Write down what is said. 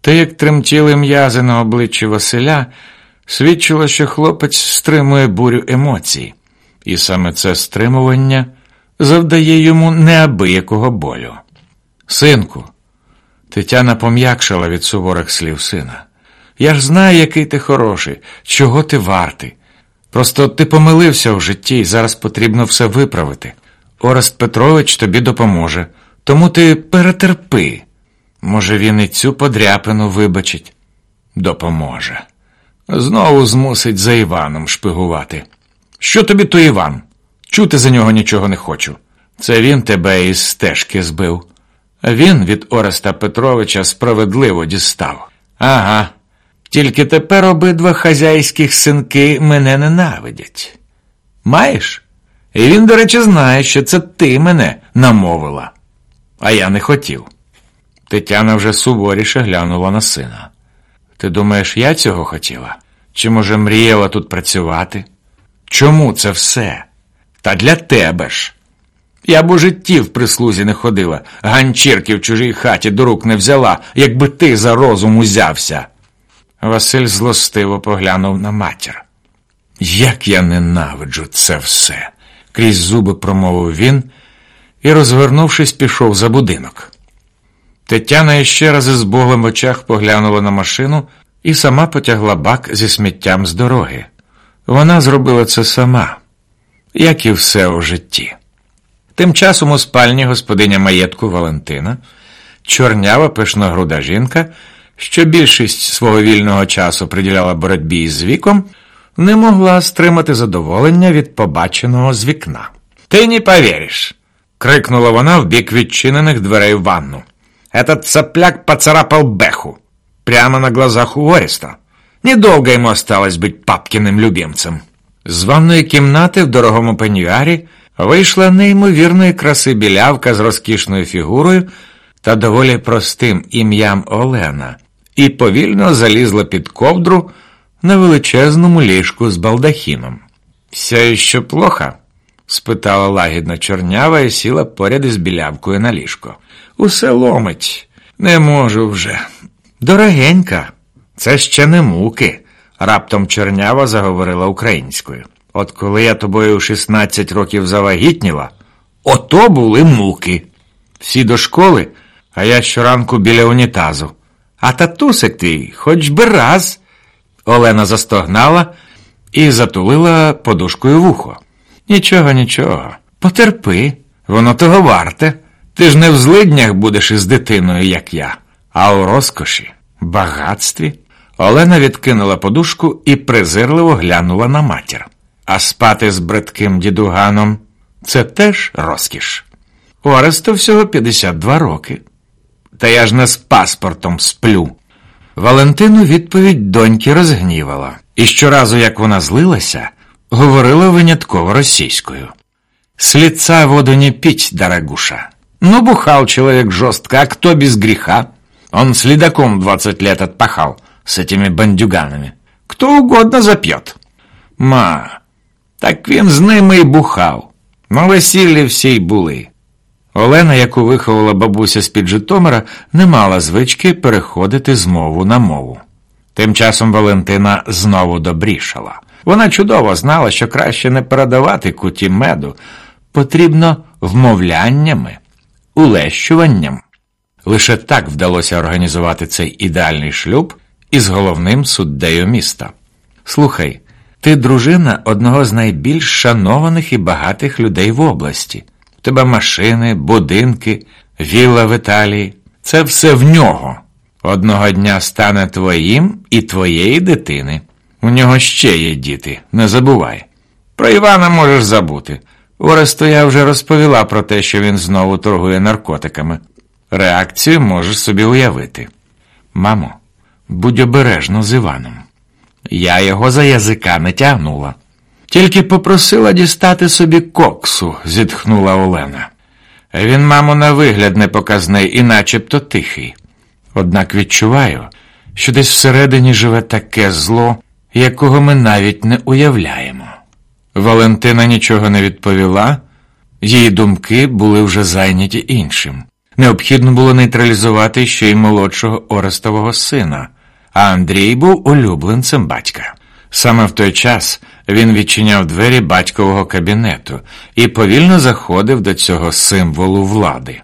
Те, як тремтіли м'язи на обличчі Василя, свідчило, що хлопець стримує бурю емоцій, і саме це стримування завдає йому неабиякого болю. Синку, Тетяна пом'якшала від суворих слів сина. Я ж знаю, який ти хороший, чого ти вартий. Просто ти помилився в житті і зараз потрібно все виправити. Орест Петрович тобі допоможе, тому ти перетерпи. Може, він і цю подряпину вибачить. Допоможе. Знову змусить за Іваном шпигувати. Що тобі то Іван? Чути за нього нічого не хочу. Це він тебе із стежки збив. Він від Ореста Петровича справедливо дістав. Ага. Тільки тепер обидва хазяйських синки мене ненавидять. Маєш? І він, до речі, знає, що це ти мене намовила, а я не хотів. Тетяна вже суворіше глянула на сина. Ти думаєш, я цього хотіла? Чи, може, мріяла тут працювати? Чому це все? Та для тебе ж. Я б у житті в прислузі не ходила, ганчірки в чужій хаті до рук не взяла, якби ти за розум узявся. Василь злостиво поглянув на матір. Як я ненавиджу це все, крізь зуби промовив він і, розвернувшись, пішов за будинок. Тетяна іще раз із боглем в очах поглянула на машину і сама потягла бак зі сміттям з дороги. Вона зробила це сама, як і все у житті. Тим часом у спальні господиня маєтку Валентина, чорнява пишногруда жінка, що більшість свого вільного часу приділяла боротьбі із віком, не могла стримати задоволення від побаченого з вікна. Ти не повіриш, крикнула вона в бік відчинених дверей в ванну. Этот цапляк поцарапал Беху прямо на глазах у Ореста. Недолго ему осталось быть папкиным любимцем. З ванної кімнати в дорогому пенюарі вийшла неймовірної краси білявка з розкішною фігурою та доволі простим ім'ям Олена, і повільно залізла під ковдру на величезному ліжку з балдахіном. Все ще плохо? Спитала лагідно чорнява і сіла поряд із білявкою на ліжко. Усе ломить, не можу вже. Дорогенька, це ще не муки, раптом чорнява заговорила українською. От коли я тобою у 16 років завагітніла, ото були муки. Всі до школи, а я щоранку біля унітазу. А татусик твій хоч би раз. Олена застогнала і затулила подушкою вухо. Нічого, нічого, потерпи, воно того варте. Ти ж не в злиднях будеш із дитиною, як я, а у розкоші, багатстві. Олена відкинула подушку і презирливо глянула на матір. А спати з бридким дідуганом це теж розкіш. У Аресту всього 52 роки. Та я ж не з паспортом сплю. Валентину відповідь доньки розгнівала, і щоразу, як вона злилася, говорила винятково російською. С воду не пить, дорогуша. Ну, бухал человек жестко, а кто без греха? Он следаком 20 лет отпахал с этими бандюганами. Кто угодно запьет. Ма, так він з ними і бухав. На весіллі всі й були. Олена, яку виховала бабуся з-під Житомира, не мала звички переходити з мову на мову. Тим часом Валентина знову добрішала. Вона чудово знала, що краще не передавати куті меду, потрібно вмовляннями, улещуванням. Лише так вдалося організувати цей ідеальний шлюб із головним суддею міста. Слухай, ти дружина одного з найбільш шанованих і багатих людей в області. У тебе машини, будинки, вілла в Італії. Це все в нього. Одного дня стане твоїм і твоєї дитини. У нього ще є діти, не забувай. Про Івана можеш забути. Оресту я вже розповіла про те, що він знову торгує наркотиками. Реакцію можеш собі уявити. Мамо, будь обережно з Іваном. Я його за язика не тягнула. Тільки попросила дістати собі коксу, зітхнула Олена. Він, мамо, на вигляд непоказний і начебто тихий. Однак відчуваю, що десь всередині живе таке зло, якого ми навіть не уявляємо. Валентина нічого не відповіла, її думки були вже зайняті іншим. необхідно було нейтралізувати ще й молодшого Орестового сина, а Андрій був улюбленцем батька. Саме в той час він відчиняв двері батькового кабінету і повільно заходив до цього символу влади.